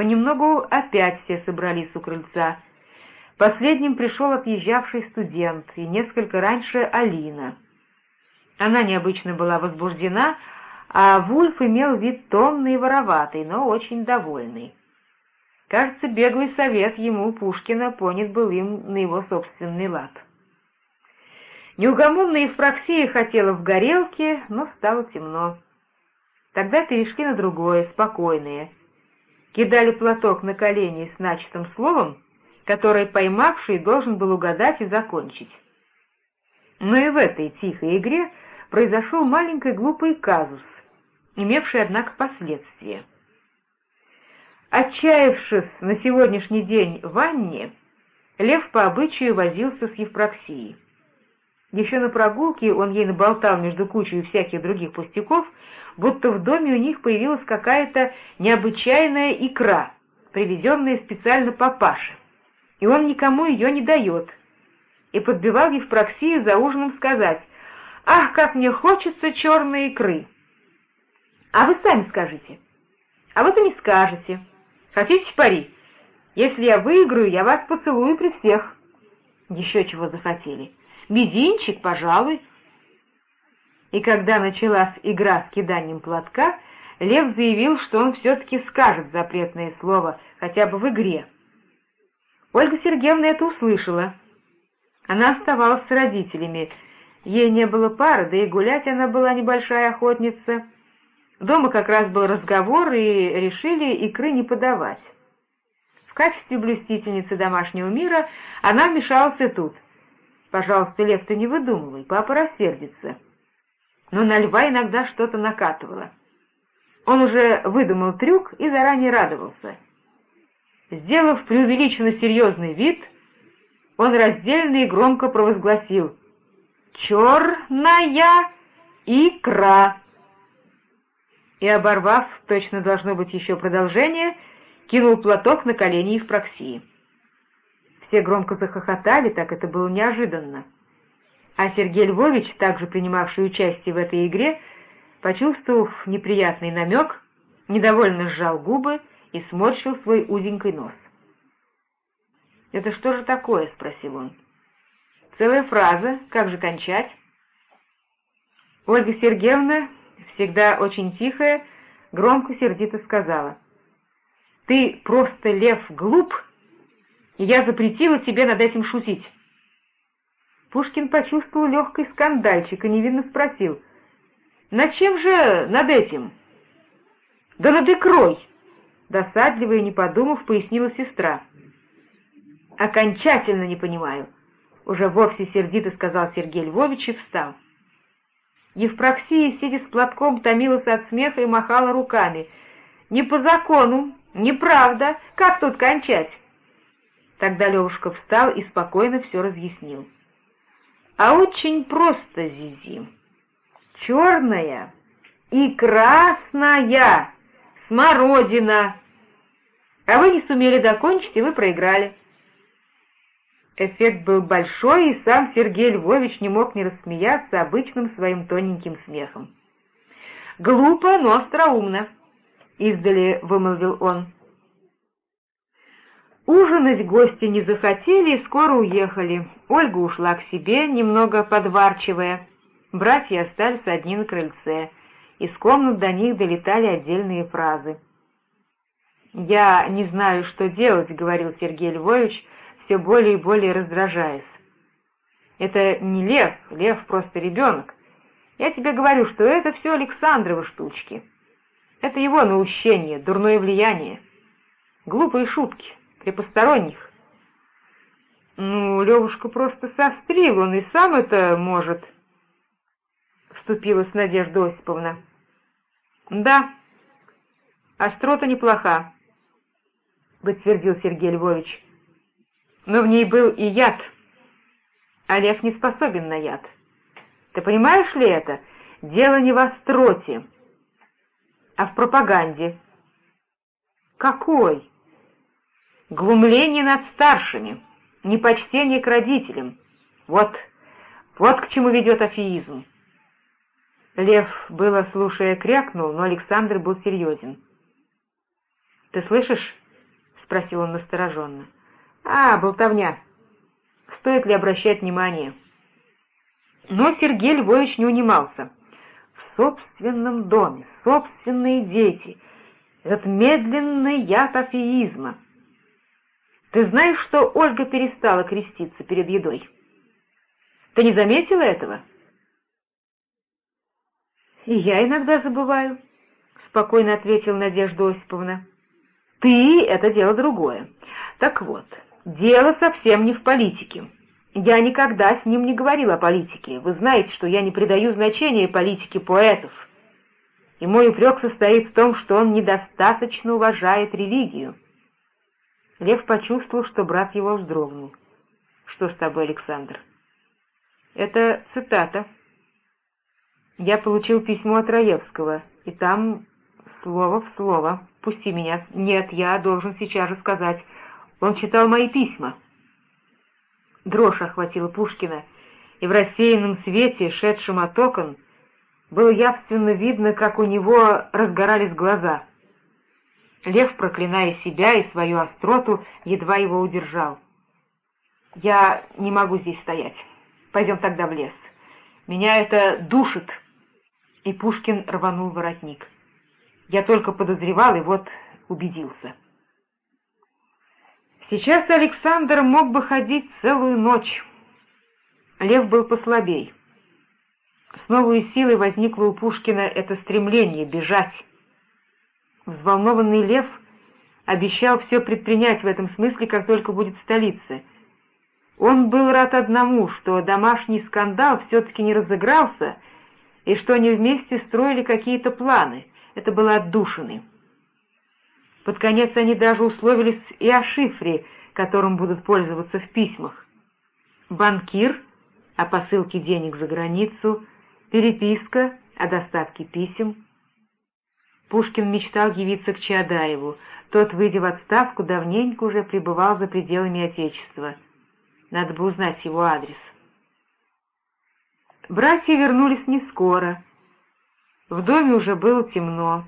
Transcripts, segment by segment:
Понемногу опять все собрались у крыльца. Последним пришел отъезжавший студент, и несколько раньше Алина. Она необычно была возбуждена, а Вульф имел вид томный и вороватый, но очень довольный. Кажется, беглый совет ему Пушкина понят был им на его собственный лад. Неугомонная Евпроксия хотела в горелке, но стало темно. Тогда перешли на другое, спокойное. Кидали платок на колени с начатым словом, которое поймавший должен был угадать и закончить. Но и в этой тихой игре произошел маленький глупый казус, имевший, однако, последствия. Отчаявшись на сегодняшний день в ванне, Лев по обычаю возился с Евпроксией. Еще на прогулке он ей наболтал между кучей всяких других пустяков, будто в доме у них появилась какая-то необычайная икра, привезенная специально папаше, и он никому ее не дает, и подбивал Евпроксию за ужином сказать «Ах, как мне хочется черной икры!» «А вы сами скажите». «А вот и не скажете. Хотите пари? Если я выиграю, я вас поцелую при всех». Еще чего захотели. «Мизинчик, пожалуй». И когда началась игра с киданием платка, Лев заявил, что он все-таки скажет запретное слово, хотя бы в игре. Ольга Сергеевна это услышала. Она оставалась с родителями. Ей не было пары, да и гулять она была небольшая охотница. Дома как раз был разговор, и решили икры не подавать. В качестве блюстительницы домашнего мира она вмешалась и тут. «Пожалуйста, Лев, ты не выдумывай, папа рассердится» но на льва иногда что-то накатывало. Он уже выдумал трюк и заранее радовался. Сделав преувеличенно серьезный вид, он раздельно и громко провозгласил «Черная икра!» И, оборвав, точно должно быть еще продолжение, кинул платок на колени Евпроксии. Все громко захохотали, так это было неожиданно а Сергей Львович, также принимавший участие в этой игре, почувствовав неприятный намек, недовольно сжал губы и сморщил свой узенький нос. «Это что же такое?» — спросил он. «Целая фраза. Как же кончать?» Ольга Сергеевна, всегда очень тихая, громко сердито сказала. «Ты просто, лев, глуп, и я запретила тебе над этим шутить». Пушкин почувствовал легкий скандальчик и невинно спросил. «Над чем же над этим?» «Да над икрой!» Досадливо и не подумав, пояснила сестра. «Окончательно не понимаю», — уже вовсе сердито сказал Сергей Львович и встал. Евпроксия, сидя с платком, томилась от смеха и махала руками. «Не по закону, неправда, как тут кончать?» Тогда Левушка встал и спокойно все разъяснил. А очень просто, Зизи. Черная и красная смородина. А вы не сумели докончить, и вы проиграли. Эффект был большой, и сам Сергей Львович не мог не рассмеяться обычным своим тоненьким смехом. «Глупо, но остроумно», — издали вымолвил он. Ужинать гости не захотели и скоро уехали. Ольга ушла к себе, немного подварчивая. Братья остались одни на крыльце. Из комнат до них долетали отдельные фразы. «Я не знаю, что делать», — говорил Сергей Львович, все более и более раздражаясь. «Это не лев, лев просто ребенок. Я тебе говорю, что это все Александровы штучки. Это его наущение, дурное влияние. Глупые шутки при посторонних. Ну, Левушка просто сострил, он и сам это может, — вступилась Надежда Осиповна. Да, острота неплоха, — подтвердил Сергей Львович. Но в ней был и яд, Лев не способен на яд. Ты понимаешь ли это? Дело не в остроте, а в пропаганде. Какой? Глумление над старшими, непочтение к родителям. Вот, вот к чему ведет афеизм. Лев, было слушая, крякнул, но Александр был серьезен. «Ты слышишь, спросил он настороженно. «А, болтовня. Стоит ли обращать внимание?» Но Сергей Львович не унимался. В собственном доме, собственные дети. Этот медленный яд афеизма. Ты знаешь, что Ольга перестала креститься перед едой? Ты не заметила этого? И я иногда забываю, — спокойно ответила Надежда Осиповна. Ты — это дело другое. Так вот, дело совсем не в политике. Я никогда с ним не говорил о политике. Вы знаете, что я не придаю значения политике поэтов. И мой упрек состоит в том, что он недостаточно уважает религию. Лев почувствовал, что брат его вздрогнул. «Что с тобой, Александр?» «Это цитата. Я получил письмо от Раевского, и там слово в слово. Пусти меня. Нет, я должен сейчас же сказать. Он читал мои письма». Дрожь охватила Пушкина, и в рассеянном свете, шедшем от окон, было явственно видно, как у него разгорались глаза. Лев, проклиная себя и свою остроту, едва его удержал. «Я не могу здесь стоять. Пойдем тогда в лес. Меня это душит!» И Пушкин рванул воротник. Я только подозревал и вот убедился. Сейчас Александр мог бы ходить целую ночь. Лев был послабей. С новой силой возникло у Пушкина это стремление бежать. Взволнованный Лев обещал все предпринять в этом смысле, как только будет в столице. Он был рад одному, что домашний скандал все-таки не разыгрался, и что они вместе строили какие-то планы. Это было отдушины. Под конец они даже условились и о шифре, которым будут пользоваться в письмах. Банкир о посылке денег за границу, переписка о доставке писем. Пушкин мечтал явиться к Чаадаеву. Тот, выйдя в отставку, давненько уже пребывал за пределами Отечества. Надо бы узнать его адрес. Братья вернулись не скоро. В доме уже было темно.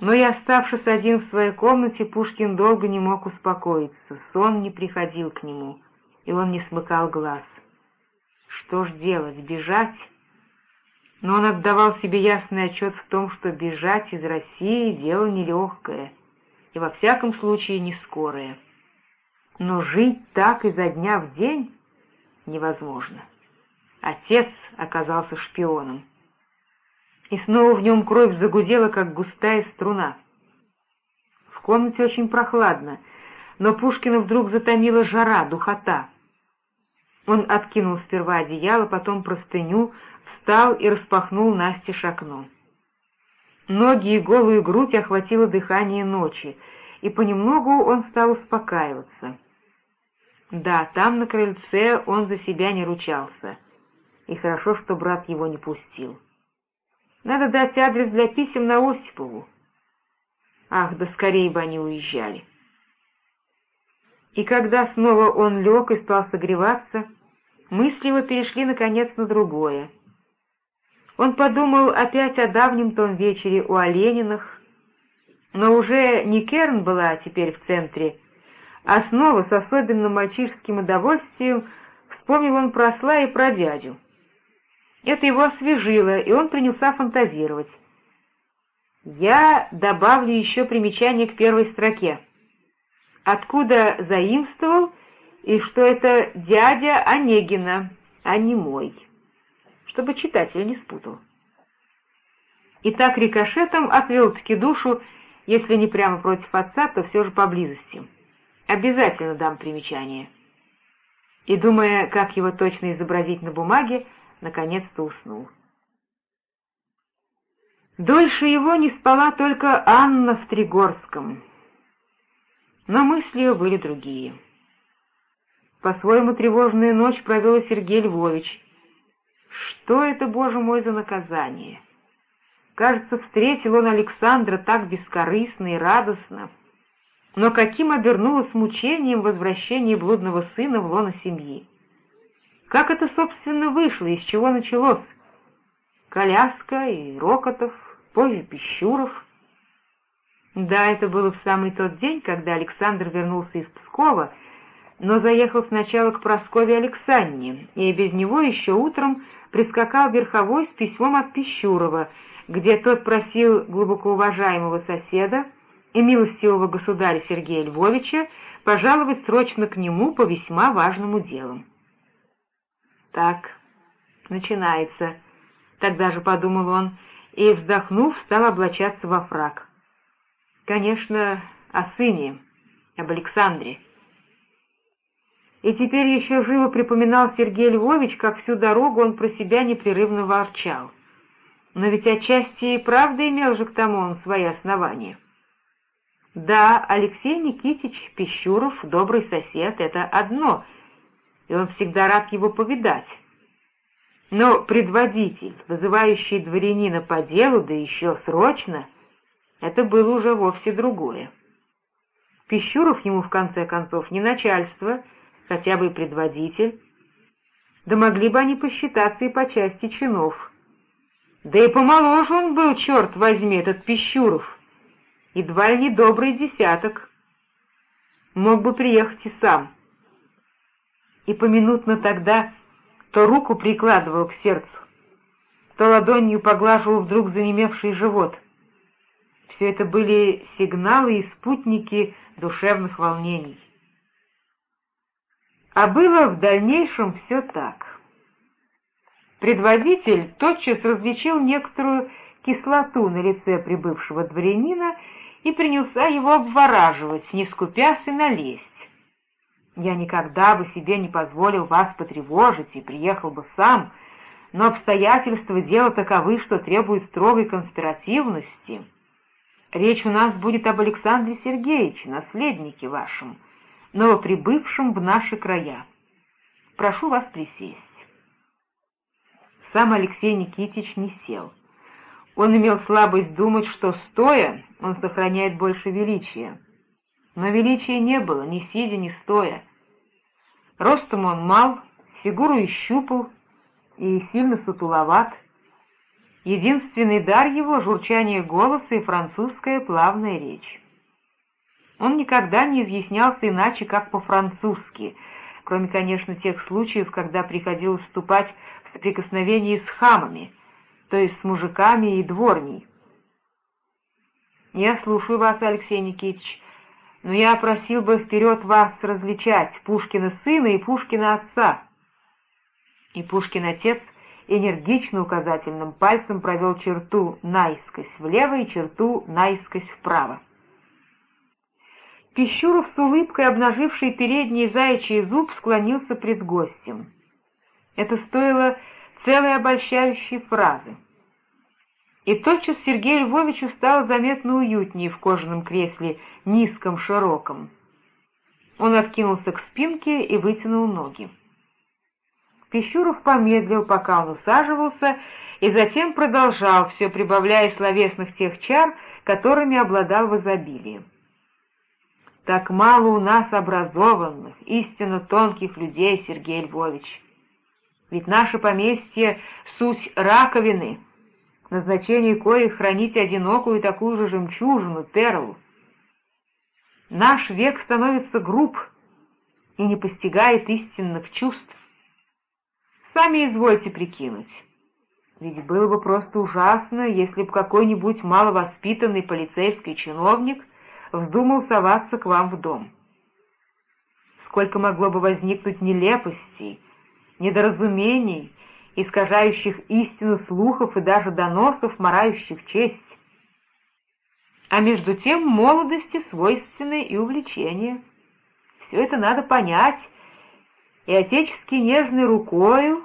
Но и оставшись один в своей комнате, Пушкин долго не мог успокоиться, сон не приходил к нему, и он не смыкал глаз. Что ж делать, бежать? Но он отдавал себе ясный отчет в том, что бежать из России — дело нелегкое, и во всяком случае не скорое. Но жить так изо дня в день невозможно. Отец оказался шпионом и снова в нем кровь загудела, как густая струна. В комнате очень прохладно, но Пушкина вдруг затомила жара, духота. Он откинул сперва одеяло, потом простыню, встал и распахнул настежь окно. Ноги и голую грудь охватило дыхание ночи, и понемногу он стал успокаиваться. Да, там на крыльце он за себя не ручался, и хорошо, что брат его не пустил. Надо дать адрес для писем на Осипову. Ах, да скорее бы они уезжали. И когда снова он лег и стал согреваться, мысли его перешли наконец на другое. Он подумал опять о давнем том вечере у Олениных, но уже не Керн была теперь в центре, а снова с особенным мальчишеским удовольствием вспомнил он про осла и про дядю. Это его освежило, и он принялся фантазировать. Я добавлю еще примечание к первой строке. Откуда заимствовал, и что это дядя Онегина, а не мой, чтобы читатель не спутал. И так рикошетом отвел-таки душу, если не прямо против отца, то все же поблизости. Обязательно дам примечание. И, думая, как его точно изобразить на бумаге, наконец-то уснул. Дольше его не спала только Анна в Тригорском, но мысли ее были другие. По-своему тревожную ночь провел Сергей Львович. Что это, боже мой, за наказание? Кажется, встретил он Александра так бескорыстно и радостно, но каким обернулось мучением возвращение блудного сына в лоно семьи. Как это, собственно, вышло, из чего началось? Коляска и Рокотов, позже Пищуров. Да, это было в самый тот день, когда Александр вернулся из Пскова, но заехал сначала к Прасковье Александрне, и без него еще утром прискакал верховой с письмом от Пищурова, где тот просил глубоко уважаемого соседа и милостивого государя Сергея Львовича пожаловать срочно к нему по весьма важному делу. Так, начинается, тогда же подумал он, и, вздохнув, стал облачаться во фраг. Конечно, о сыне, об Александре. И теперь еще живо припоминал Сергей Львович, как всю дорогу он про себя непрерывно ворчал. Но ведь отчасти и правда имел же к тому он свои основания. Да, Алексей Никитич Пищуров, добрый сосед, это одно, и он всегда рад его повидать. Но предводитель, вызывающий дворянина по делу, да еще срочно, это было уже вовсе другое. Пищуров ему, в конце концов, не начальство, хотя бы предводитель. Да могли бы они посчитаться и по части чинов. Да и помоложе он был, черт возьми, этот Пищуров. Едва ли не добрый десяток. Мог бы приехать и сам. И поминутно тогда то руку прикладывал к сердцу, то ладонью поглаживал вдруг занемевший живот. Все это были сигналы и спутники душевных волнений. А было в дальнейшем все так. Предводитель тотчас различил некоторую кислоту на лице прибывшего дворянина и принялся его обвораживать, не скупясь и налезть. Я никогда бы себе не позволил вас потревожить и приехал бы сам, но обстоятельства дела таковы, что требуют строгой конспиративности. Речь у нас будет об Александре Сергеевиче, наследнике вашем, новоприбывшем в наши края. Прошу вас присесть. Сам Алексей Никитич не сел. Он имел слабость думать, что, стоя, он сохраняет больше величия. Но величия не было, ни сидя, ни стоя. Ростом он мал, фигуру ищупал и сильно сутуловат. Единственный дар его — журчание голоса и французская плавная речь. Он никогда не изъяснялся иначе, как по-французски, кроме, конечно, тех случаев, когда приходилось вступать в соприкосновение с хамами, то есть с мужиками и дворней. «Я слушаю вас, Алексей Никитич», но я просил бы вперед вас различать Пушкина сына и Пушкина отца. И Пушкин отец энергично указательным пальцем провел черту наискось влево и черту наискось вправо. Пищуров с улыбкой, обнаживший передний заячий зуб, склонился пред гостем. Это стоило целой обольщающей фразы. И тотчас Сергею Львовичу стало заметно уютнее в кожаном кресле, низком, широком. Он откинулся к спинке и вытянул ноги. Пищуров помедлил, пока он усаживался, и затем продолжал, все прибавляя словесных тех чар, которыми обладал в изобилии. «Так мало у нас образованных, истинно тонких людей, Сергей Львович. Ведь наше поместье — суть раковины» назначение коих хранить одинокую такую же жемчужину, перл. Наш век становится груб и не постигает истинных чувств. Сами извольте прикинуть. Ведь было бы просто ужасно, если бы какой-нибудь маловоспитанный полицейский чиновник вздумал соваться к вам в дом. Сколько могло бы возникнуть нелепостей, недоразумений, искажающих истину слухов и даже доносов, марающих честь. А между тем молодости свойственны и увлечения. Все это надо понять, и отечески нежной рукою,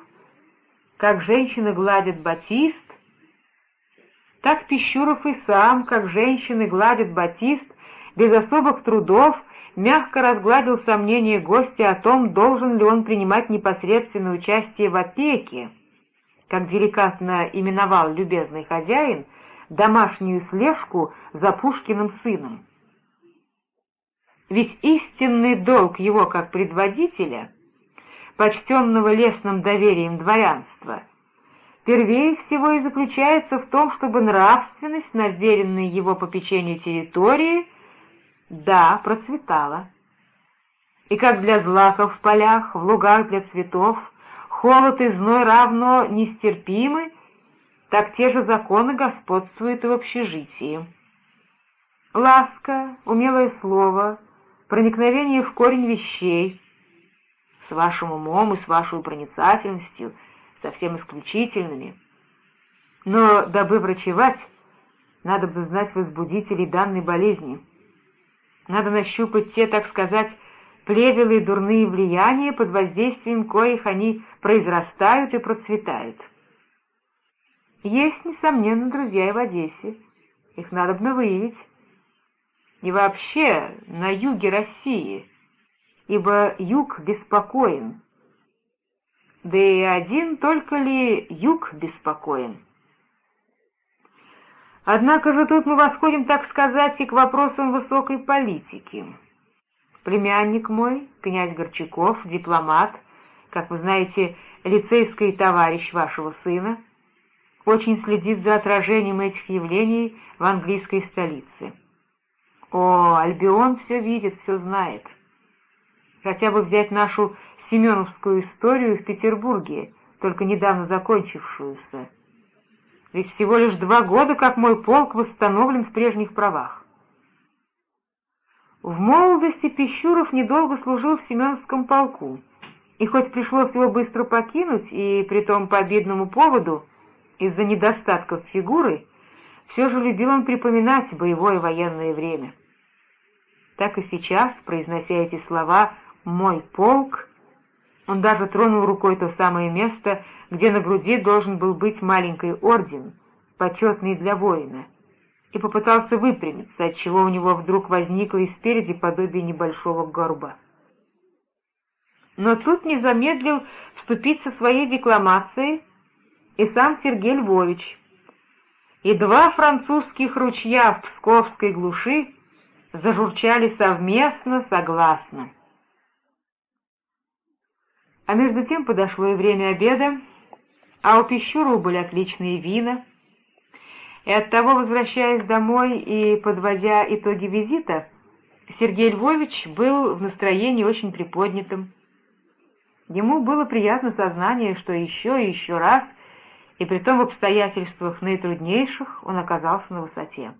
как женщины гладят батист, так Пищуров и сам, как женщины гладят батист, без особых трудов, мягко разгладил сомнение гостя о том, должен ли он принимать непосредственное участие в опеке, как деликатно именовал любезный хозяин, домашнюю слежку за Пушкиным сыном. Ведь истинный долг его как предводителя, почтенного лесным доверием дворянства, первее всего и заключается в том, чтобы нравственность на его попечению территории, да, процветала. И как для злаков в полях, в лугах для цветов, холод и зной равно нестерпимы, так те же законы господствуют и в общежитии. Ласка, умелое слово, проникновение в корень вещей, с вашим умом и с вашей проницательностью, совсем исключительными. Но, дабы врачевать, надо бы знать возбудителей данной болезни. Надо нащупать те, так сказать, плевелые дурные влияния, под воздействием коих они произрастают и процветают. Есть, несомненно, друзья и в Одессе. Их надо бы выявить. И вообще на юге России, ибо юг беспокоен. Да и один только ли юг беспокоен? Однако же тут мы восходим, так сказать, и к вопросам высокой политики. Племянник мой, князь Горчаков, дипломат, как вы знаете, лицейский товарищ вашего сына, очень следит за отражением этих явлений в английской столице. О, Альбион все видит, все знает. Хотя бы взять нашу Семеновскую историю в Петербурге, только недавно закончившуюся. Ведь всего лишь два года, как мой полк восстановлен в прежних правах. В молодости Пищуров недолго служил в Семеновском полку, и хоть пришлось его быстро покинуть, и при том по обидному поводу, из-за недостатков фигуры, все же любил он припоминать боевое военное время. Так и сейчас, произнося эти слова «мой полк», он даже тронул рукой то самое место, где на груди должен был быть маленький орден, почетный для воина — и попытался выпрямиться, отчего у него вдруг возникло и спереди подобие небольшого горба. Но тут не замедлил вступить со своей декламацией и сам Сергей Львович. И два французских ручья в Псковской глуши зажурчали совместно, согласно. А между тем подошло и время обеда, а у Пищурова были отличные вина — и оттого, возвращаясь домой и подводя итоги визита, Сергей Львович был в настроении очень приподнятым. Ему было приятно сознание, что еще и еще раз, и при том в обстоятельствах наитруднейших, он оказался на высоте.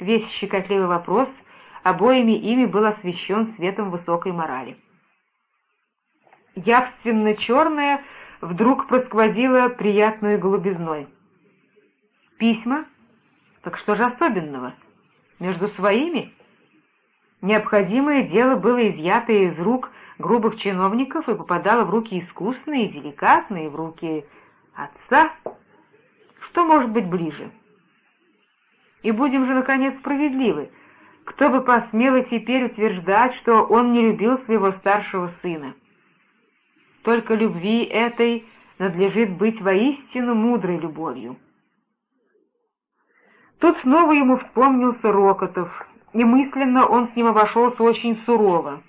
Весь щекотливый вопрос обоими ими был освещен светом высокой морали. Явственно черное вдруг просквозило приятную голубизной. Письма? Так что же особенного? Между своими? Необходимое дело было изъято из рук грубых чиновников и попадало в руки искусные деликатные, в руки отца. Что может быть ближе? И будем же, наконец, справедливы. Кто бы посмел теперь утверждать, что он не любил своего старшего сына? Только любви этой надлежит быть воистину мудрой любовью. Тут снова ему вспомнился Рокотов, и мысленно он с ним обошелся очень сурово.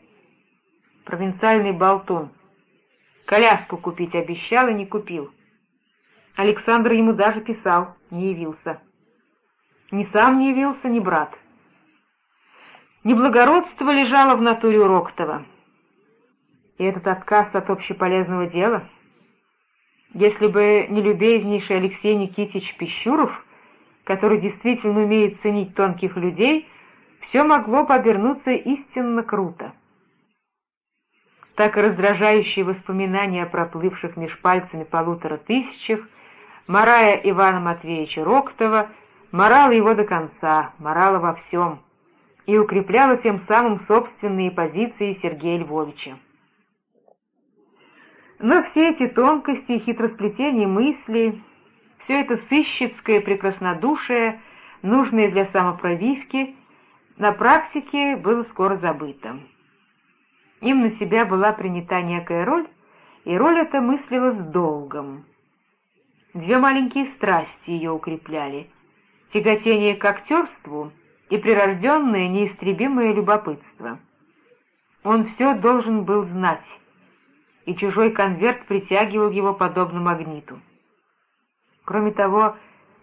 Провинциальный болтун. Коляску купить обещал и не купил. Александр ему даже писал, не явился. Ни сам не явился, ни брат. Неблагородство лежало в натуре у Рокотова. И этот отказ от общеполезного дела? Если бы не любезнейший Алексей Никитич Пищуров — который действительно умеет ценить тонких людей, все могло бы обернуться истинно круто. Так и раздражающие воспоминания о проплывших меж пальцами полутора тысячах, морая Ивана Матвеевича Роктова, морала его до конца, морала во всем, и укрепляла тем самым собственные позиции Сергея Львовича. Но все эти тонкости и хитросплетения мыслей все это сыщицкое прекраснодушие, нужное для самопровивки, на практике было скоро забыто. Им на себя была принята некая роль, и роль эта мыслилась долгом. Две маленькие страсти ее укрепляли — тяготение к актерству и прирожденное неистребимое любопытство. Он все должен был знать, и чужой конверт притягивал его подобно магниту. Кроме того,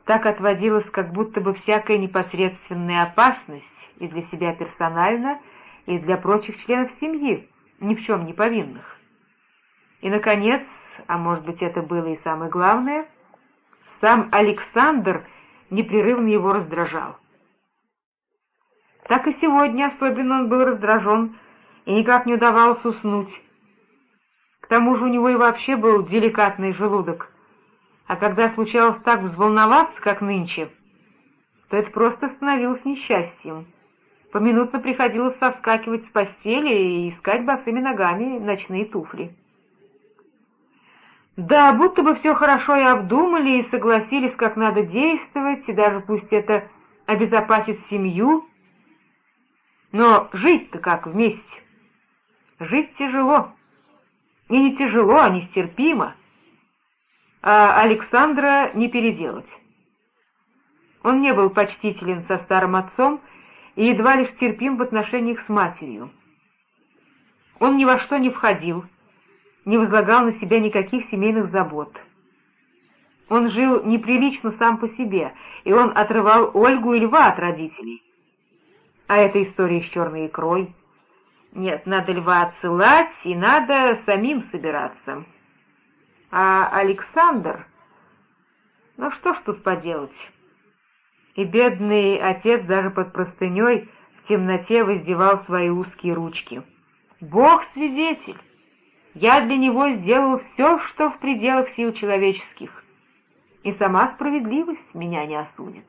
так отводилась как будто бы всякая непосредственная опасность и для себя персонально, и для прочих членов семьи, ни в чем не повинных. И, наконец, а может быть это было и самое главное, сам Александр непрерывно его раздражал. Так и сегодня особенно он был раздражен и никак не удавалось уснуть. Тому же у него и вообще был деликатный желудок, а когда случалось так взволноваться, как нынче, то это просто становилось несчастьем. Поминутно приходилось соскакивать с постели и искать босыми ногами ночные туфли. Да, будто бы все хорошо и обдумали, и согласились, как надо действовать, и даже пусть это обезопасит семью. Но жить-то как вместе? Жить тяжело. И не тяжело, а нестерпимо. А Александра не переделать. Он не был почтителен со старым отцом и едва лишь терпим в отношениях с матерью. Он ни во что не входил, не возлагал на себя никаких семейных забот. Он жил неприлично сам по себе, и он отрывал Ольгу и Льва от родителей. А эта история с черной икрой. Нет, надо Льва отсылать, и надо самим собираться. А Александр... Ну что ж тут поделать? И бедный отец даже под простыней в темноте воздевал свои узкие ручки. Бог свидетель! Я для него сделал все, что в пределах сил человеческих, и сама справедливость меня не осудит.